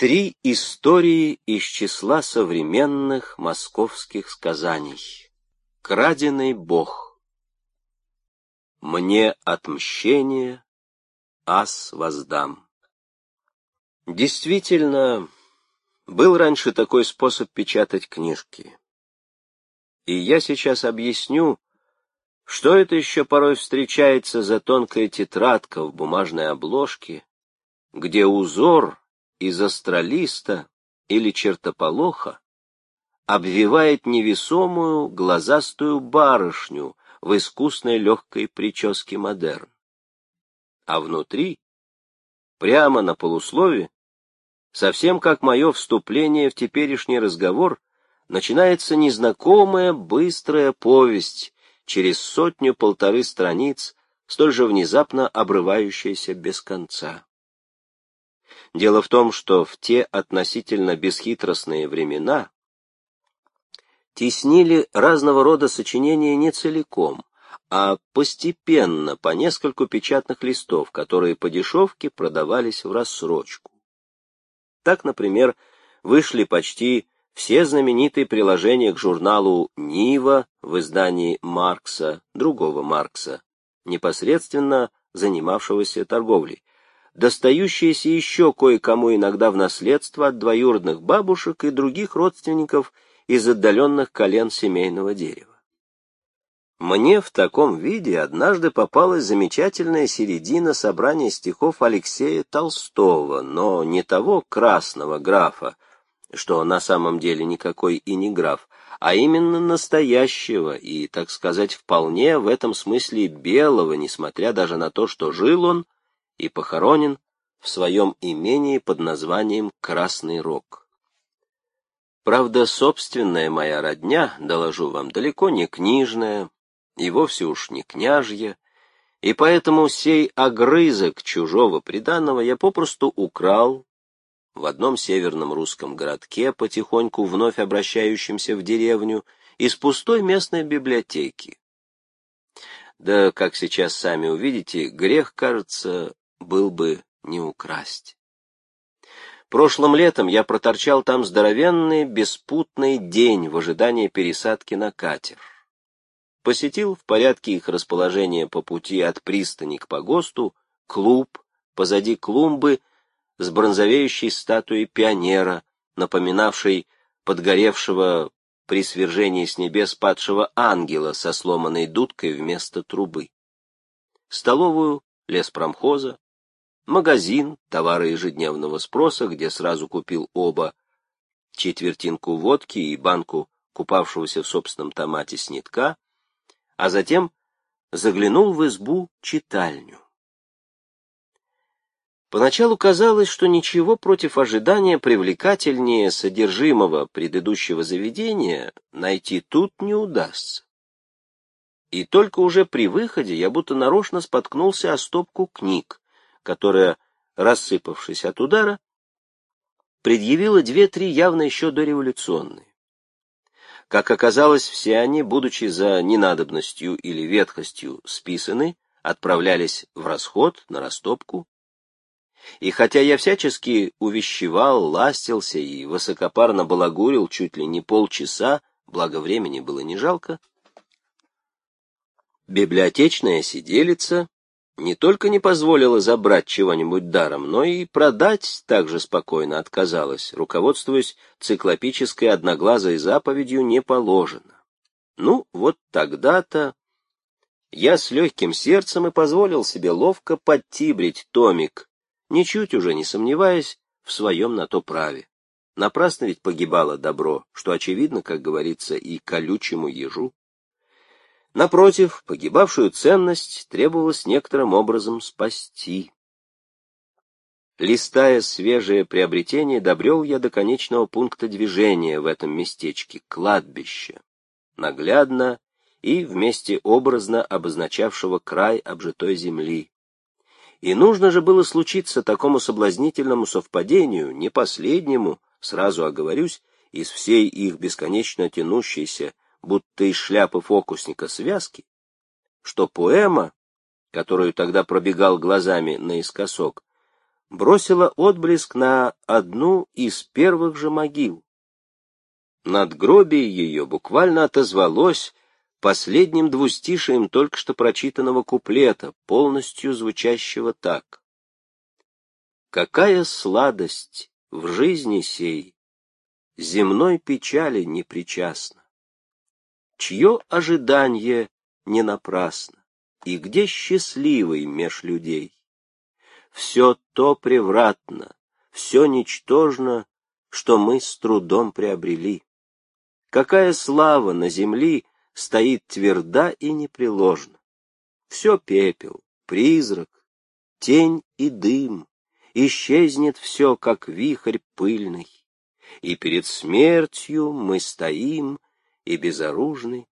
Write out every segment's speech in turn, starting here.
Три истории из числа современных московских сказаний. Краденый бог. Мне отмщение, ас воздам. Действительно, был раньше такой способ печатать книжки. И я сейчас объясню, что это еще порой встречается за тонкая тетрадка в бумажной обложке, где узор из астролиста или чертополоха обвивает невесомую глазастую барышню в искусной легкой прическе модерн. А внутри, прямо на полуслове, совсем как мое вступление в теперешний разговор, начинается незнакомая быстрая повесть через сотню-полторы страниц, столь же внезапно обрывающаяся без конца. Дело в том, что в те относительно бесхитростные времена теснили разного рода сочинения не целиком, а постепенно по нескольку печатных листов, которые по дешевке продавались в рассрочку. Так, например, вышли почти все знаменитые приложения к журналу «Нива» в издании Маркса, другого Маркса, непосредственно занимавшегося торговлей, достающиеся еще кое-кому иногда в наследство от двоюродных бабушек и других родственников из отдаленных колен семейного дерева. Мне в таком виде однажды попалась замечательная середина собрания стихов Алексея Толстого, но не того красного графа, что на самом деле никакой и не граф, а именно настоящего и, так сказать, вполне в этом смысле белого, несмотря даже на то, что жил он и похоронен в своем имении под названием Красный Рог. Правда, собственная моя родня, доложу вам, далеко не книжная, и вовсе уж не княжья, и поэтому сей огрызок чужого приданного я попросту украл в одном северном русском городке, потихоньку вновь обращающемся в деревню, из пустой местной библиотеки. Да, как сейчас сами увидите, грех, кажется, был бы не украсть. Прошлым летом я проторчал там здоровенный беспутный день в ожидании пересадки на катер. Посетил в порядке их расположения по пути от пристани к погосту клуб позади клумбы с бронзовеющей статуей пионера, напоминавшей подгоревшего при свержении с небес падшего ангела со сломанной дудкой вместо трубы. Столовую леспромхоза, магазин, товары ежедневного спроса, где сразу купил оба, четвертинку водки и банку купавшегося в собственном томате снитка, а затем заглянул в избу-читальню. Поначалу казалось, что ничего против ожидания привлекательнее содержимого предыдущего заведения найти тут не удастся. И только уже при выходе я будто нарочно споткнулся о стопку книг, которая, рассыпавшись от удара, предъявила две-три явно еще дореволюционные. Как оказалось, все они, будучи за ненадобностью или ветхостью списаны, отправлялись в расход, на растопку. И хотя я всячески увещевал, ластился и высокопарно балагурил чуть ли не полчаса, благо времени было не жалко, библиотечная сиделица не только не позволила забрать чего-нибудь даром, но и продать также спокойно отказалась, руководствуясь циклопической одноглазой заповедью «не положено». Ну, вот тогда-то я с легким сердцем и позволил себе ловко подтибрить томик, ничуть уже не сомневаясь в своем на то праве. Напрасно ведь погибало добро, что очевидно, как говорится, и колючему ежу. Напротив, погибавшую ценность требовалось некоторым образом спасти. Листая свежее приобретение, добрел я до конечного пункта движения в этом местечке — кладбище, наглядно и вместе образно обозначавшего край обжитой земли. И нужно же было случиться такому соблазнительному совпадению, не последнему, сразу оговорюсь, из всей их бесконечно тянущейся будто из шляпы фокусника связки, что поэма, которую тогда пробегал глазами наискосок, бросила отблеск на одну из первых же могил. Надгробие ее буквально отозвалось последним двустишием только что прочитанного куплета, полностью звучащего так. «Какая сладость в жизни сей, земной печали не причастна, чье ожидание не напрасно, и где счастливый меж людей? Все то превратно, все ничтожно, что мы с трудом приобрели. Какая слава на земли стоит тверда и непреложна. Все пепел, призрак, тень и дым, исчезнет все, как вихрь пыльный. И перед смертью мы стоим и безоружны,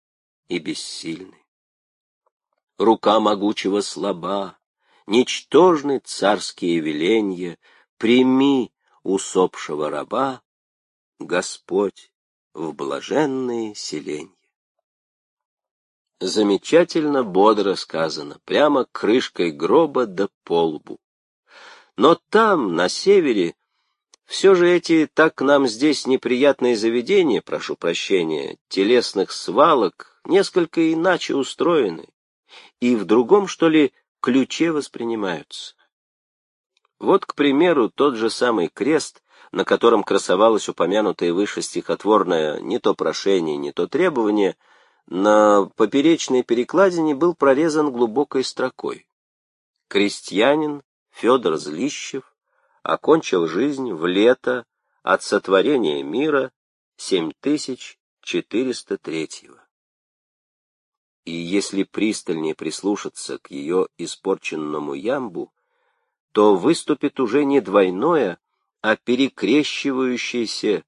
и бессильны. Рука могучего слаба, ничтожны царские веленья, прими усопшего раба, Господь, в блаженные селенья. Замечательно бодро сказано, прямо крышкой гроба да полбу. Но там, на севере, все же эти так нам здесь неприятные заведения, прошу прощения, телесных свалок, несколько иначе устроены, и в другом, что ли, ключе воспринимаются. Вот, к примеру, тот же самый крест, на котором красовалось упомянутое выше стихотворное не то прошение, не то требование — на поперечной перекладине был прорезан глубокой строкой. Крестьянин Федор Злищев окончил жизнь в лето от сотворения мира 7403 И если пристальнее прислушаться к ее испорченному ямбу, то выступит уже не двойное, а перекрещивающееся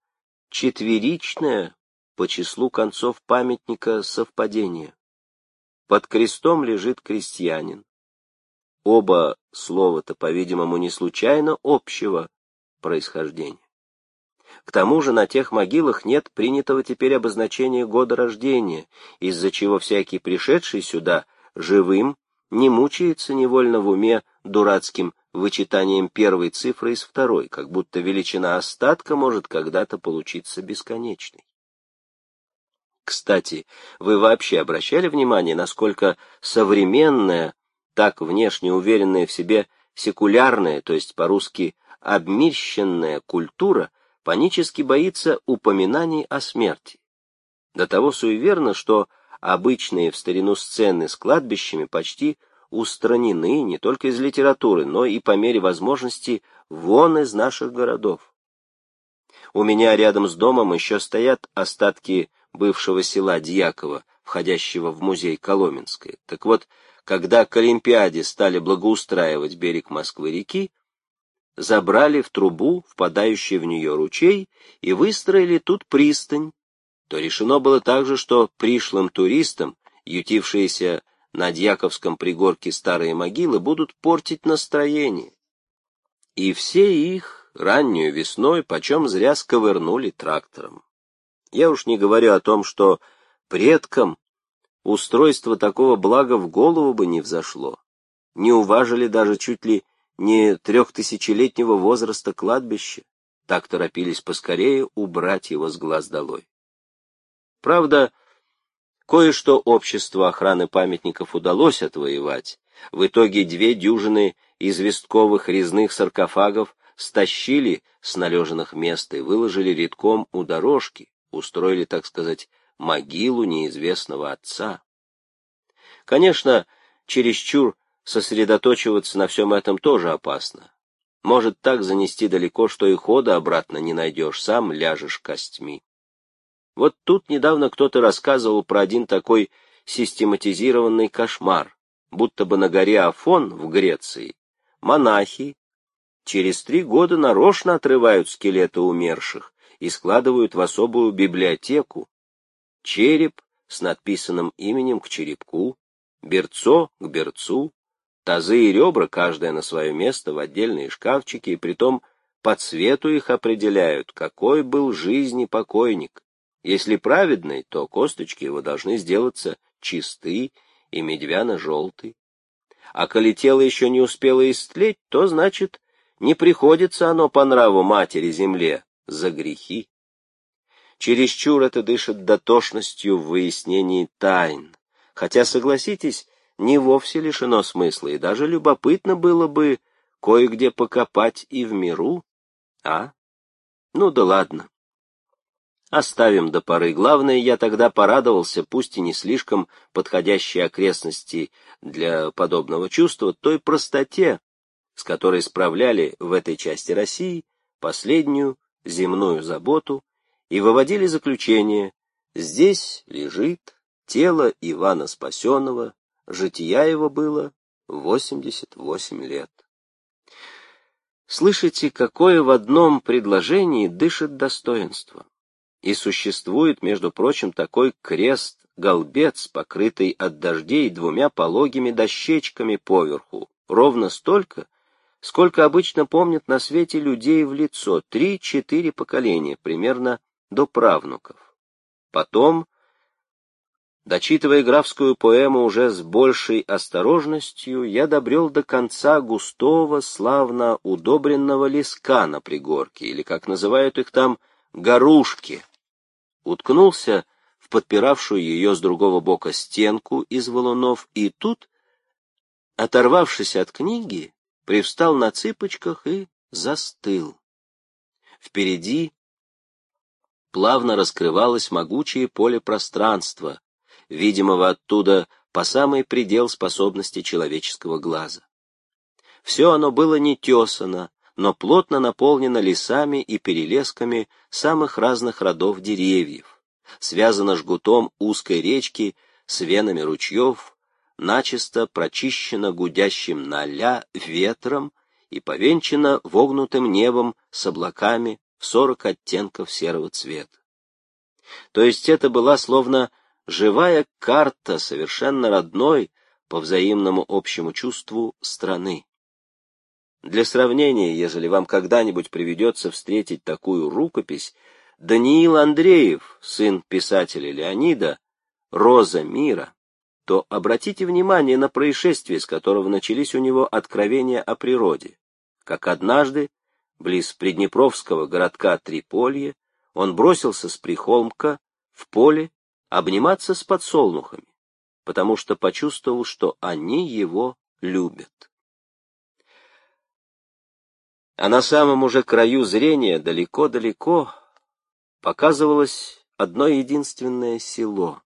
четверичное по числу концов памятника совпадение. Под крестом лежит крестьянин. Оба слова-то, по-видимому, не случайно общего происхождения. К тому же на тех могилах нет принятого теперь обозначения года рождения, из-за чего всякий пришедший сюда живым не мучается невольно в уме дурацким вычитанием первой цифры из второй, как будто величина остатка может когда-то получиться бесконечной. Кстати, вы вообще обращали внимание, насколько современная, так внешне уверенная в себе секулярная, то есть по-русски обмирщенная культура, панически боится упоминаний о смерти? До того суеверно, что обычные в старину сцены с кладбищами почти устранены не только из литературы, но и по мере возможности вон из наших городов. У меня рядом с домом еще стоят остатки бывшего села Дьякова, входящего в музей Коломенское. Так вот, когда к Олимпиаде стали благоустраивать берег Москвы-реки, забрали в трубу, впадающий в нее ручей, и выстроили тут пристань, то решено было также, что пришлым туристам, ютившиеся на Дьяковском пригорке старые могилы, будут портить настроение. И все их раннюю весной почем зря сковырнули трактором. Я уж не говорю о том, что предкам устройство такого блага в голову бы не взошло. Не уважили даже чуть ли не трехтысячелетнего возраста кладбища, так торопились поскорее убрать его с глаз долой. Правда, кое-что общество охраны памятников удалось отвоевать. В итоге две дюжины известковых резных саркофагов стащили с належенных мест и выложили редком у дорожки, устроили, так сказать, могилу неизвестного отца. Конечно, чересчур сосредоточиваться на всем этом тоже опасно. Может так занести далеко, что и хода обратно не найдешь, сам ляжешь костьми. Вот тут недавно кто-то рассказывал про один такой систематизированный кошмар, будто бы на горе Афон в Греции монахи через три года нарочно отрывают скелеты умерших и складывают в особую библиотеку. Череп с надписанным именем к черепку, берцо к берцу, тазы и ребра, каждое на свое место, в отдельные шкафчики, и притом по цвету их определяют, какой был жизни покойник. Если праведный, то косточки его должны сделаться чисты и медвяно-желты. А коли тело еще не успело истлеть, то, значит, Не приходится оно по нраву матери земле за грехи. Чересчур это дышит дотошностью в выяснении тайн, хотя, согласитесь, не вовсе лишено смысла, и даже любопытно было бы кое-где покопать и в миру, а? Ну да ладно. Оставим до поры. Главное, я тогда порадовался, пусть и не слишком подходящей окрестности для подобного чувства, той простоте, с которой справляли в этой части России последнюю земную заботу и выводили заключение «Здесь лежит тело Ивана Спасенного, жития его было 88 лет». Слышите, какое в одном предложении дышит достоинство. И существует, между прочим, такой крест-голбец, покрытый от дождей двумя пологими дощечками поверху, ровно столько, сколько обычно помнят на свете людей в лицо, три-четыре поколения, примерно до правнуков. Потом, дочитывая графскую поэму уже с большей осторожностью, я добрел до конца густого, славно удобренного леска на пригорке, или, как называют их там, горушки, уткнулся в подпиравшую ее с другого бока стенку из валунов, и тут, оторвавшись от книги, привстал на цыпочках и застыл. Впереди плавно раскрывалось могучее поле пространства, видимого оттуда по самый предел способности человеческого глаза. Все оно было не тесано, но плотно наполнена лесами и перелесками самых разных родов деревьев, связана жгутом узкой речки с венами ручьев, начисто прочищена гудящим на ля ветром и повенчана вогнутым небом с облаками сорок оттенков серого цвета. То есть это была словно живая карта совершенно родной, по взаимному общему чувству, страны. Для сравнения, ежели вам когда-нибудь приведется встретить такую рукопись, Даниил Андреев, сын писателя Леонида, «Роза мира», то обратите внимание на происшествие, с которого начались у него откровения о природе. Как однажды, близ приднепровского городка Триполье, он бросился с прихолмка в поле обниматься с подсолнухами, потому что почувствовал, что они его любят а на самом уже краю зрения, далеко-далеко, показывалось одно единственное село.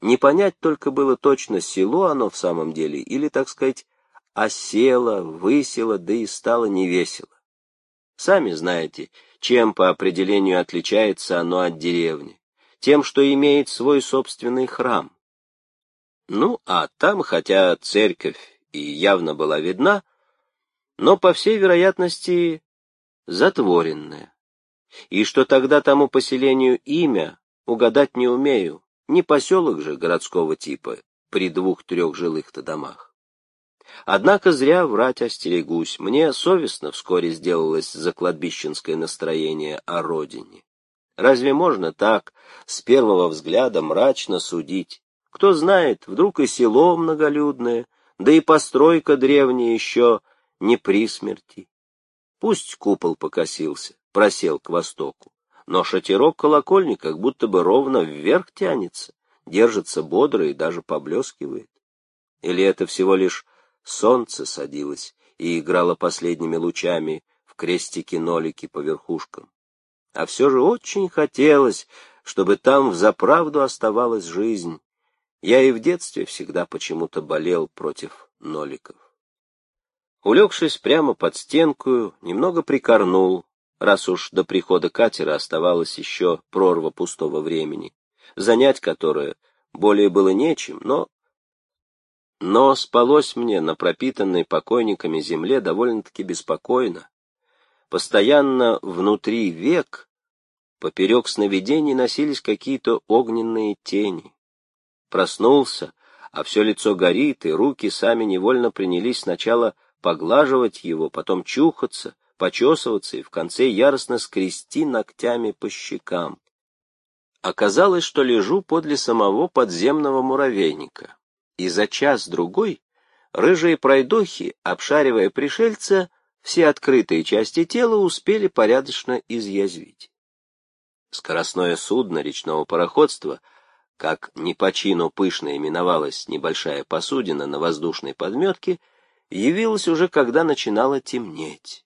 Не понять только было точно, село оно в самом деле, или, так сказать, осело, высело, да и стало невесело. Сами знаете, чем по определению отличается оно от деревни. Тем, что имеет свой собственный храм. Ну, а там, хотя церковь и явно была видна, но, по всей вероятности, затворенное. И что тогда тому поселению имя, угадать не умею, не поселок же городского типа при двух-трех жилых-то домах. Однако зря врать остерегусь, мне совестно вскоре сделалось за кладбищенское настроение о родине. Разве можно так, с первого взгляда, мрачно судить? Кто знает, вдруг и село многолюдное, да и постройка древняя еще — не при смерти. Пусть купол покосился, просел к востоку, но шатерок колокольни как будто бы ровно вверх тянется, держится бодро и даже поблескивает. Или это всего лишь солнце садилось и играло последними лучами в крестики-нолики по верхушкам. А все же очень хотелось, чтобы там взаправду оставалась жизнь. Я и в детстве всегда почему-то болел против ноликов. Улегшись прямо под стенку, немного прикорнул, раз уж до прихода катера оставалось еще прорва пустого времени, занять которое более было нечем, но... Но спалось мне на пропитанной покойниками земле довольно-таки беспокойно. Постоянно внутри век, поперек сновидений носились какие-то огненные тени. Проснулся, а все лицо горит, и руки сами невольно принялись сначала поглаживать его, потом чухаться, почесываться и в конце яростно скрести ногтями по щекам. Оказалось, что лежу подле самого подземного муравейника, и за час-другой рыжие пройдохи, обшаривая пришельца, все открытые части тела успели порядочно изъязвить. Скоростное судно речного пароходства, как не по чину пышно именовалась небольшая посудина на воздушной подметке, явилось уже когда начинало темнеть.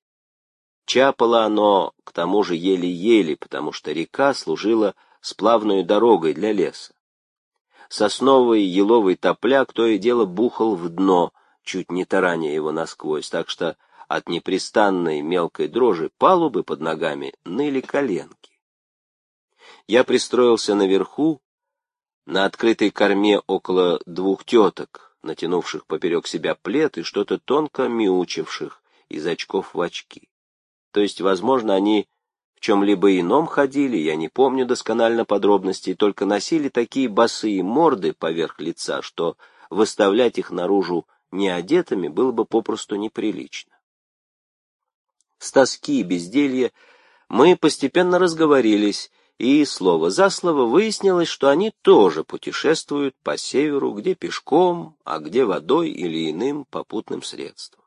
Чапало оно, к тому же, еле-еле, потому что река служила сплавной дорогой для леса. Сосновый еловый топляк то и дело бухал в дно, чуть не тараня его насквозь, так что от непрестанной мелкой дрожи палубы под ногами ныли коленки. Я пристроился наверху, на открытой корме около двух теток, натянувших поперек себя плед и что-то тонко мяучивших из очков в очки. То есть, возможно, они в чем-либо ином ходили, я не помню досконально подробностей, только носили такие босые морды поверх лица, что выставлять их наружу неодетыми было бы попросту неприлично. С тоски и безделья мы постепенно разговорились, и слово за слово выяснилось, что они тоже путешествуют по северу, где пешком, а где водой или иным попутным средством.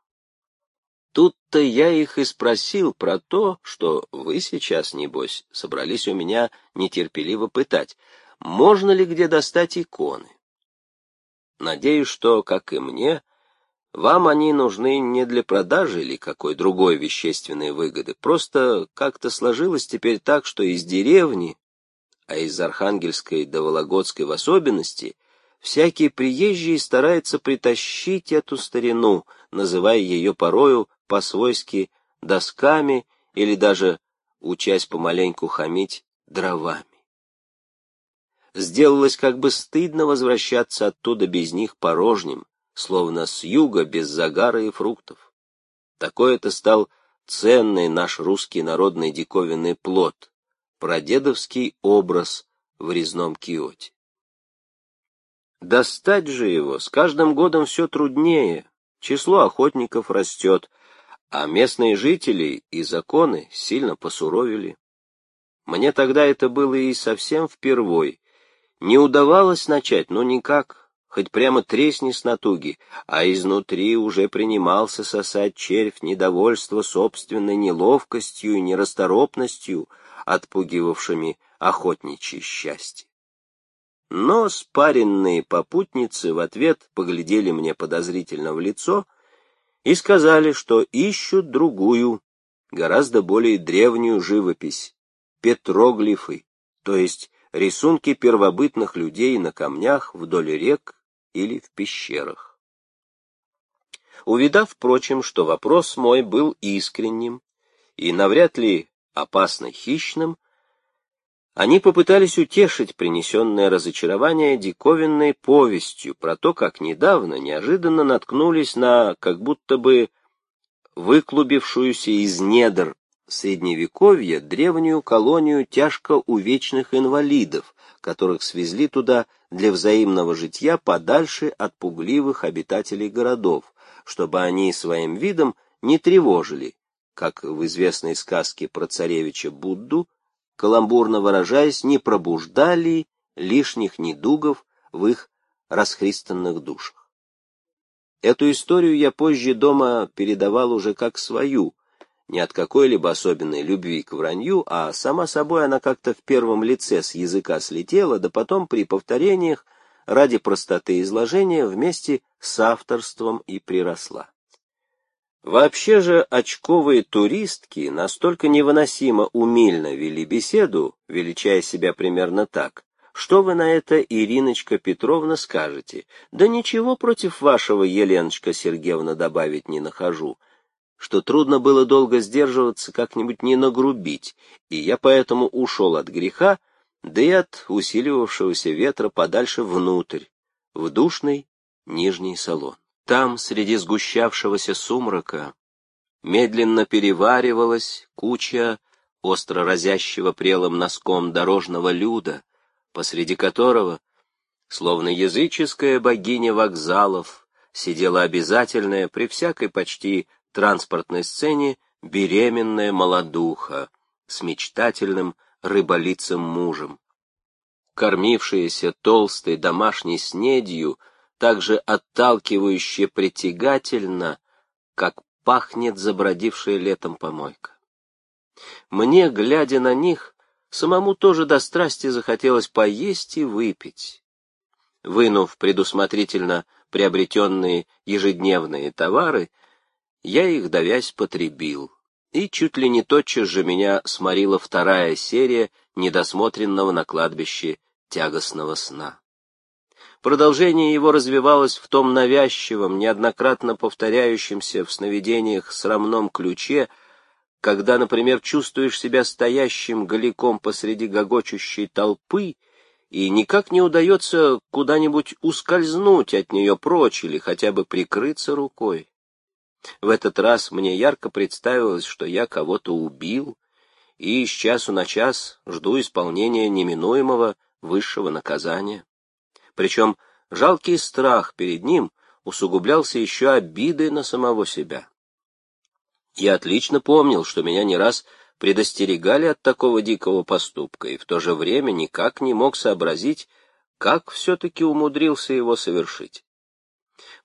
Тут-то я их и спросил про то, что вы сейчас, небось, собрались у меня нетерпеливо пытать, можно ли где достать иконы. Надеюсь, что, как и мне, вам они нужны не для продажи или какой другой вещественной выгоды, просто как-то сложилось теперь так, что из деревни, а из Архангельской до Вологодской в особенности, всякий приезжий старается притащить эту старину, называя ее порою по-свойски досками или даже, учась помаленьку хамить, дровами. Сделалось как бы стыдно возвращаться оттуда без них порожним, словно с юга без загара и фруктов. Такой это стал ценный наш русский народный диковинный плод, прадедовский образ в резном киоте. Достать же его с каждым годом все труднее, число охотников растет, а местные жители и законы сильно посуровили. Мне тогда это было и совсем впервой. Не удавалось начать, но никак, хоть прямо тресни с натуги, а изнутри уже принимался сосать червь недовольства собственной неловкостью и нерасторопностью, отпугивавшими охотничье счастье. Но спаренные попутницы в ответ поглядели мне подозрительно в лицо — и сказали, что ищут другую, гораздо более древнюю живопись, петроглифы, то есть рисунки первобытных людей на камнях вдоль рек или в пещерах. Увидав, впрочем, что вопрос мой был искренним и навряд ли опасно хищным, они попытались утешить принесенное разочарование диковинной повестью про то, как недавно неожиданно наткнулись на как будто бы выклубившуюся из недр Средневековья древнюю колонию тяжко увечных инвалидов, которых свезли туда для взаимного житья подальше от пугливых обитателей городов, чтобы они своим видом не тревожили, как в известной сказке про царевича Будду, каламбурно выражаясь, не пробуждали лишних недугов в их расхристанных душах. Эту историю я позже дома передавал уже как свою, не от какой-либо особенной любви к вранью, а сама собой она как-то в первом лице с языка слетела, да потом при повторениях ради простоты изложения вместе с авторством и приросла. Вообще же очковые туристки настолько невыносимо умильно вели беседу, величая себя примерно так. Что вы на это, Ириночка Петровна, скажете? Да ничего против вашего, Еленочка Сергеевна, добавить не нахожу. Что трудно было долго сдерживаться, как-нибудь не нагрубить, и я поэтому ушел от греха, да и от усиливавшегося ветра подальше внутрь, в душный нижний салон. Там, среди сгущавшегося сумрака, медленно переваривалась куча остро разящего прелым носком дорожного люда, посреди которого, словно языческая богиня вокзалов, сидела обязательная при всякой почти транспортной сцене беременная молодуха с мечтательным рыболицым мужем. Кормившаяся толстой домашней снедью, так же отталкивающе притягательно, как пахнет забродившая летом помойка. Мне, глядя на них, самому тоже до страсти захотелось поесть и выпить. Вынув предусмотрительно приобретенные ежедневные товары, я их, давясь, потребил. И чуть ли не тотчас же меня сморила вторая серия недосмотренного на кладбище тягостного сна. Продолжение его развивалось в том навязчивом, неоднократно повторяющемся в сновидениях срамном ключе, когда, например, чувствуешь себя стоящим голиком посреди гогочущей толпы, и никак не удается куда-нибудь ускользнуть от нее прочь или хотя бы прикрыться рукой. В этот раз мне ярко представилось, что я кого-то убил, и с часу на час жду исполнения неминуемого высшего наказания. Причем жалкий страх перед ним усугублялся еще обидой на самого себя. Я отлично помнил, что меня не раз предостерегали от такого дикого поступка, и в то же время никак не мог сообразить, как все-таки умудрился его совершить.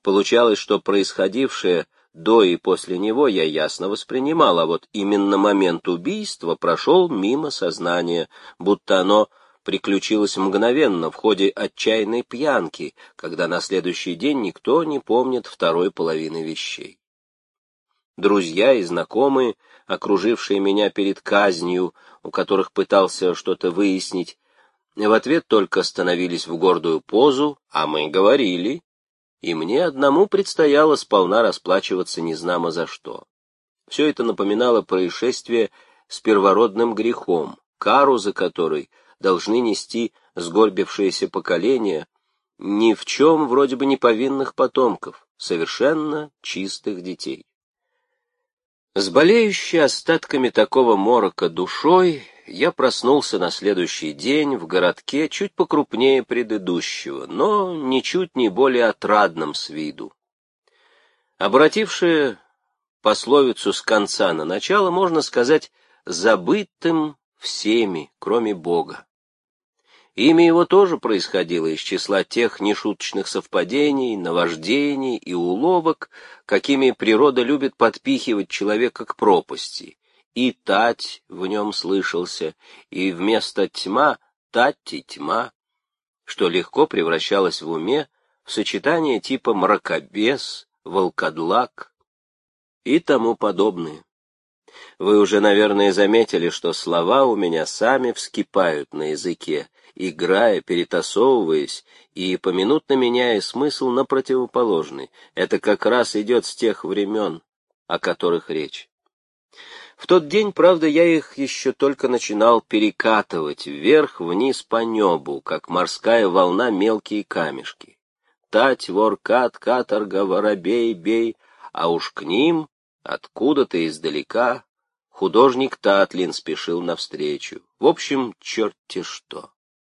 Получалось, что происходившее до и после него я ясно воспринимал, а вот именно момент убийства прошел мимо сознания, будто оно приключилось мгновенно в ходе отчаянной пьянки, когда на следующий день никто не помнит второй половины вещей. Друзья и знакомые, окружившие меня перед казнью, у которых пытался что-то выяснить, в ответ только становились в гордую позу, а мы говорили, и мне одному предстояло сполна расплачиваться незнамо за что. Все это напоминало происшествие с первородным грехом, кару за который — должны нести сгорбившееся поколение ни в чем вроде бы не повинных потомков, совершенно чистых детей. С болеющей остатками такого морока душой я проснулся на следующий день в городке чуть покрупнее предыдущего, но ничуть не более отрадным с виду. Обратившие пословицу с конца на начало, можно сказать, забытым всеми, кроме Бога. Имя его тоже происходило из числа тех нешуточных совпадений, наваждений и уловок, какими природа любит подпихивать человека к пропасти. И тать в нем слышался, и вместо тьма — тать и тьма, что легко превращалось в уме в сочетание типа мракобес, волкодлак и тому подобное. Вы уже, наверное, заметили, что слова у меня сами вскипают на языке, играя, перетасовываясь и поминутно меняя смысл на противоположный. Это как раз идет с тех времен, о которых речь. В тот день, правда, я их еще только начинал перекатывать вверх-вниз по небу, как морская волна мелкие камешки. Тать, вор, кат, каторга, воробей, бей, а уж к ним, откуда-то издалека, художник Татлин спешил навстречу. В общем, черт-те что.